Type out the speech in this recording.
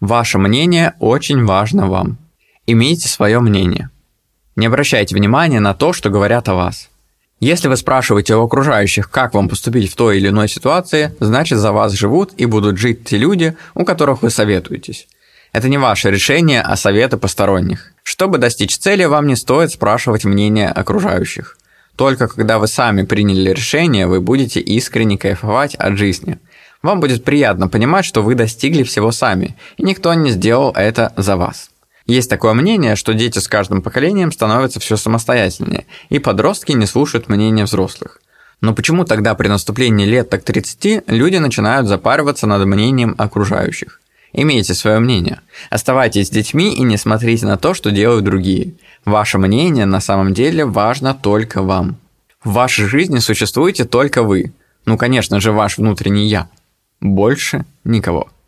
Ваше мнение очень важно вам. Имейте свое мнение. Не обращайте внимания на то, что говорят о вас. Если вы спрашиваете у окружающих, как вам поступить в той или иной ситуации, значит за вас живут и будут жить те люди, у которых вы советуетесь. Это не ваше решение, а советы посторонних. Чтобы достичь цели, вам не стоит спрашивать мнение окружающих. Только когда вы сами приняли решение, вы будете искренне кайфовать от жизни. Вам будет приятно понимать, что вы достигли всего сами, и никто не сделал это за вас. Есть такое мнение, что дети с каждым поколением становятся все самостоятельнее, и подростки не слушают мнения взрослых. Но почему тогда при наступлении лет так 30 люди начинают запариваться над мнением окружающих? Имейте свое мнение. Оставайтесь с детьми и не смотрите на то, что делают другие. Ваше мнение на самом деле важно только вам. В вашей жизни существуете только вы. Ну, конечно же, ваш внутренний «я». Больше никого.